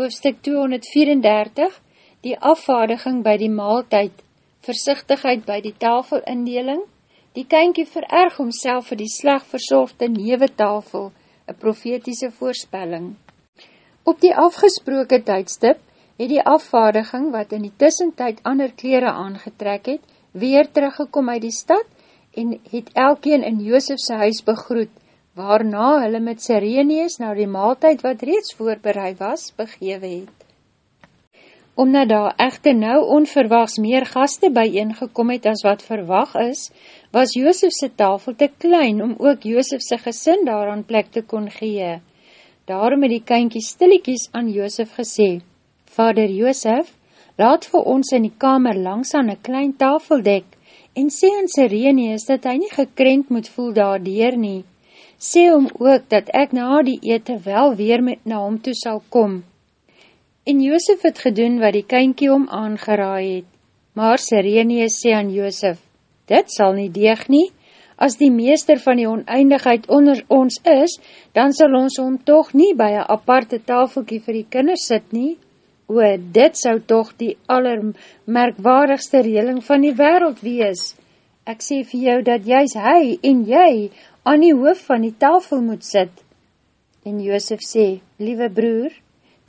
Hoofstuk 234 Die afvaardiging by die maaltijd, versichtigheid by die tafelindeling, die kynkie vererg homself vir die sleg verzorgde newe tafel, een profetiese voorspelling. Op die afgesproke tydstip het die afvaardiging, wat in die tussentijd ander kleren aangetrek het, weer teruggekom uit die stad en het elkeen in Joosefse huis begroet, waarna hulle met Sireneus na die maaltijd wat reeds voorbereid was, begewe het. Omdat daar echte nou onverwachts meer gaste bijeengekom het as wat verwag is, was Joosefse tafel te klein om ook Joosefse gesin daaraan plek te kon gee. Daarom het die kynkie stilliekies aan Joosef gesê, Vader Joosef, laat vir ons in die kamer langs aan een klein tafel dek, en sê aan Sireneus dat hy nie gekrenk moet voel daardier nie, sê hom ook dat ek na die ete wel weer met na hom toe sal kom. En Joosef het gedoen wat die kynkie om aangeraai het. Maar Sireneus sê aan Joosef, dit sal nie deeg nie, as die meester van die oneindigheid onder ons is, dan sal ons hom toch nie by een aparte tafelkie vir die kinders sit nie. O, dit sou toch die allermerkwaardigste reling van die wereld wees. Ek sê vir jou dat juist hy en jy aan die hoof van die tafel moet sit. En Joosef sê, liewe broer,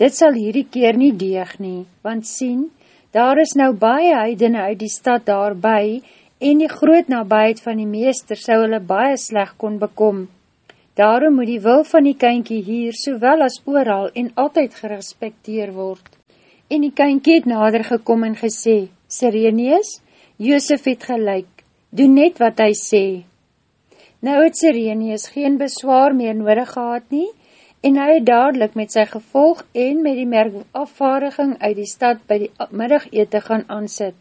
dit sal hierdie keer nie deeg nie, want sien, daar is nou baie heidene uit die stad daarby, en die groot nabijheid van die meester sou hulle baie sleg kon bekom. Daarom moet die wil van die kynkie hier, sowel as ooral, en altyd gerespekteer word. En die kynkie het nader gekom en gesê, Sireneus, Joosef het gelijk, doe net wat hy sê, Nou het Sireneus geen beswaar meer nodig gehad nie, en hy het dadelijk met sy gevolg en met die merkafvaardiging uit die stad by die middagete gaan aansit.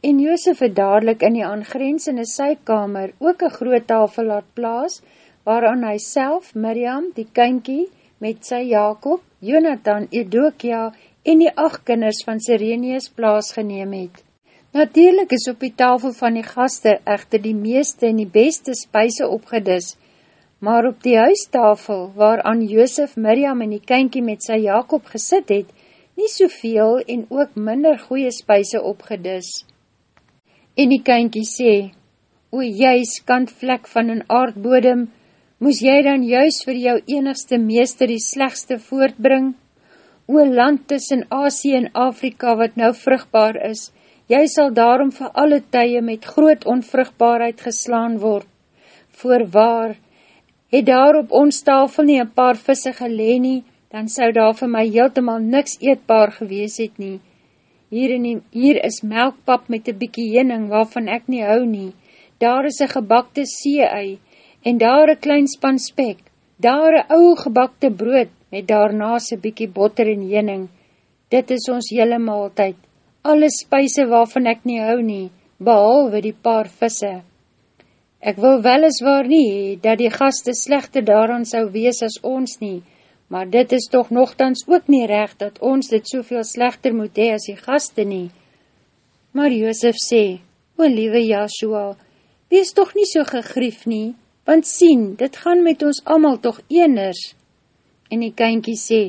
En Joosef het dadelijk in die aangrensende sykamer ook een groot tafel laat plaas, waaraan hy self, Miriam, die kynkie, met sy Jacob, Jonathan, Edokia en die acht kinders van Sireneus plaas geneem het. Natuurlijk is op die tafel van die gaste echter die meeste en die beste spuise opgedis, maar op die huistafel, waaraan Joosef, Miriam en die kynkie met sy Jacob gesit het, nie soveel en ook minder goeie spuise opgedis. En die kynkie sê, O jy skantvlek van een aardbodem, moes jy dan juist vir jou enigste meester die slegste voortbring? O land tussen Asie en Afrika wat nou vrugbaar is, Jy sal daarom vir alle tye met groot onvrugbaarheid geslaan word. Voorwaar, het daar op ons tafel nie een paar visse geleen nie, dan sou daar vir my heeltemaal niks eetbaar gewees het nie. Hier, die, hier is melkpap met een bykie jening waarvan ek nie hou nie. Daar is een gebakte see-ei en daar een klein span spek. Daar een ou gebakte brood met daarnaas een bykie botter en jening. Dit is ons hele maaltijd alle spuise waarvan ek nie hou nie, behalwe die paar visse. Ek wil weliswaar nie, dat die gaste slechte daaraan sou wees as ons nie, maar dit is toch nogthans ook nie recht, dat ons dit soveel slechter moet hee as die gaste nie. Maar Joosef sê, o liewe Joshua, wees toch nie so gegrief nie, want sien, dit gaan met ons allemaal toch eners. En die kynkie sê,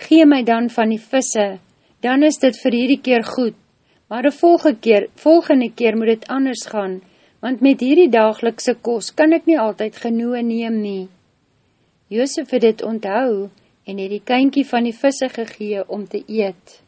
gee my dan van die visse, dan is dit vir hierdie keer goed, maar die volgende keer, volgende keer moet dit anders gaan, want met hierdie dagelikse kos kan ek nie altyd genoe neem nie. Joosef het dit onthou en het die kynkie van die visse gegee om te eet.